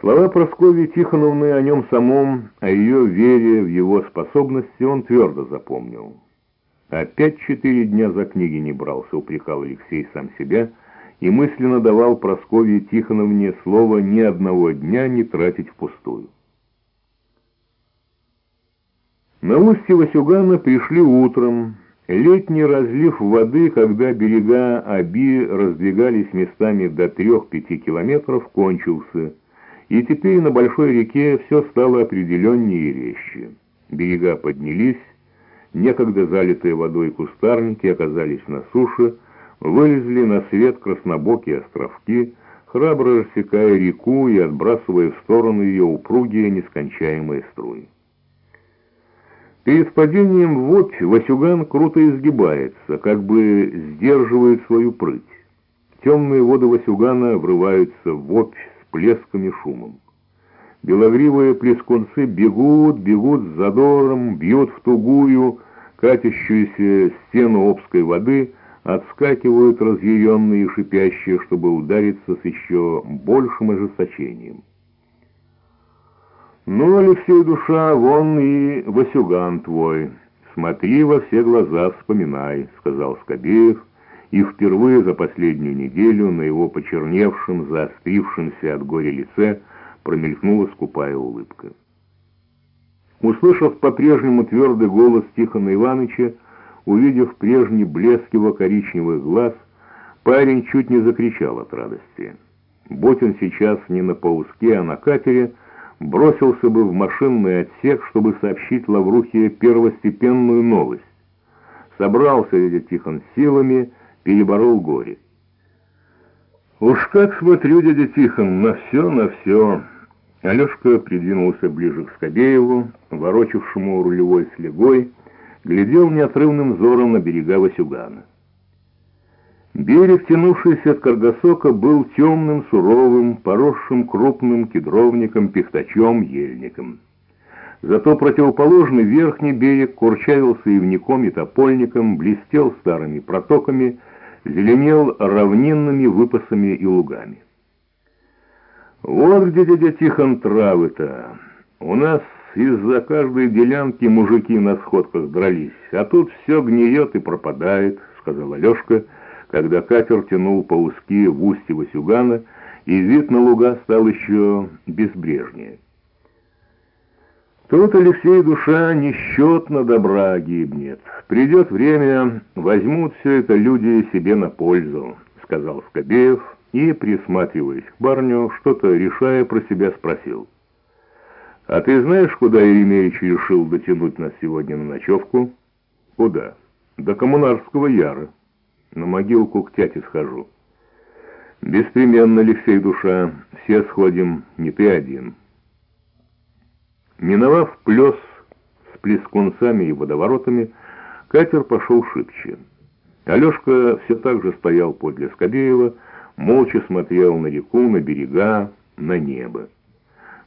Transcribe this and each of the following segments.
Слова Прасковьи Тихоновны о нем самом, о ее вере в его способности он твердо запомнил. Опять четыре дня за книги не брался, упрекал Алексей сам себя, и мысленно давал Прасковье Тихоновне слово ни одного дня не тратить впустую. На устье Васюгана пришли утром. Летний разлив воды, когда берега Аби раздвигались местами до трех-пяти километров, кончился, и теперь на большой реке все стало определеннее и резче. Берега поднялись, некогда залитые водой кустарники оказались на суше, вылезли на свет краснобокие островки, храбро рассекая реку и отбрасывая в сторону ее упругие нескончаемые струи. Перед падением в Обь Васюган круто изгибается, как бы сдерживает свою прыть. Темные воды Васюгана врываются в с плеском шумом. Белогривые плескунцы бегут, бегут с задором, бьют в тугую, катящуюся стену обской воды, отскакивают разъяренные и шипящие, чтобы удариться с еще большим ожесточением. «Ну, Алексей, душа, вон и Васюган твой. Смотри во все глаза, вспоминай», — сказал Скобеев, и впервые за последнюю неделю на его почерневшем, заострившемся от горя лице промелькнула скупая улыбка. Услышав по-прежнему твердый голос Тихона Ивановича, увидев прежний блеск его коричневых глаз, парень чуть не закричал от радости. Будь он сейчас не на пауске, а на катере, бросился бы в машинный отсек, чтобы сообщить Лаврухе первостепенную новость. Собрался дядя Тихон силами, переборол горе. «Уж как смотрю, дядя Тихон, на все, на все!» Алешка придвинулся ближе к Скобееву, ворочавшему рулевой слегой, глядел неотрывным взором на берега Васюгана. Берег, тянувшийся от Каргасока, был темным, суровым, поросшим крупным кедровником, пихтачом, ельником. Зато противоположный верхний берег курчавился ивником и топольником, блестел старыми протоками, зеленел равнинными выпасами и лугами. Вот где дядя Тихон травы-то. У нас из-за каждой делянки мужики на сходках дрались, а тут все гниет и пропадает, сказал Алешка, когда катер тянул по узки в устье Васюгана, и вид на луга стал еще безбрежнее. Тут, Алексей, душа несчетно добра гибнет. Придет время, возьмут все это люди себе на пользу, сказал Скобеев, и, присматриваясь к барню, что-то решая про себя, спросил. «А ты знаешь, куда Еремеевич решил дотянуть нас сегодня на ночевку?» «Куда?» «До Коммунарского Яра». На могилку к тяте схожу. Беспременно, Алексей, душа, все сходим, не ты один. Миновав плес с плескунцами и водоворотами, катер пошел шибче. Алешка все так же стоял подле Скобеева, молча смотрел на реку, на берега, на небо.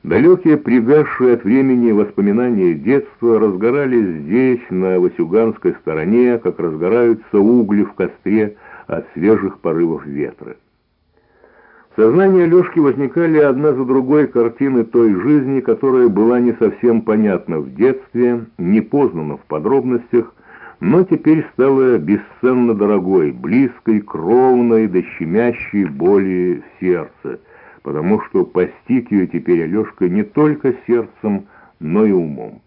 Далекие, пригасшие от времени воспоминания детства разгорались здесь, на Васюганской стороне, как разгораются угли в костре от свежих порывов ветра. В сознании Лешки возникали одна за другой картины той жизни, которая была не совсем понятна в детстве, не познана в подробностях, но теперь стала бесценно дорогой, близкой, кровной, до щемящей боли в сердце – потому что постиг ее теперь Алешка не только сердцем, но и умом.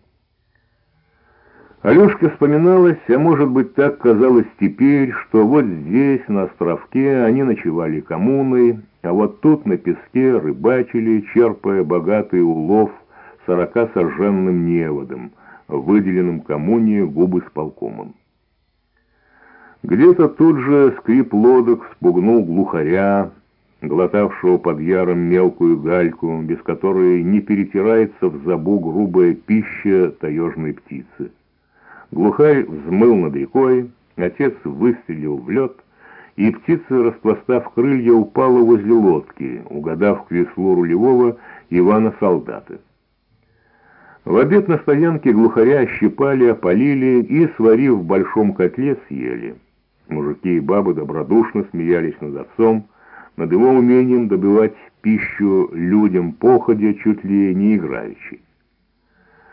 Алешка вспоминалась, а может быть так казалось теперь, что вот здесь, на островке, они ночевали коммуной, а вот тут на песке рыбачили, черпая богатый улов сорока сожженным неводом, выделенным коммуне губы с полкомом. Где-то тут же скрип лодок спугнул глухаря, глотавшего под яром мелкую гальку, без которой не перетирается в забу грубая пища таежной птицы. Глухарь взмыл над рекой, отец выстрелил в лед, и птица, распластав крылья, упала возле лодки, угадав к веслу рулевого Ивана Солдата. В обед на стоянке глухаря щипали, опалили и, сварив в большом котле, съели. Мужики и бабы добродушно смеялись над отцом, над его умением добывать пищу людям походя, чуть ли не играючи.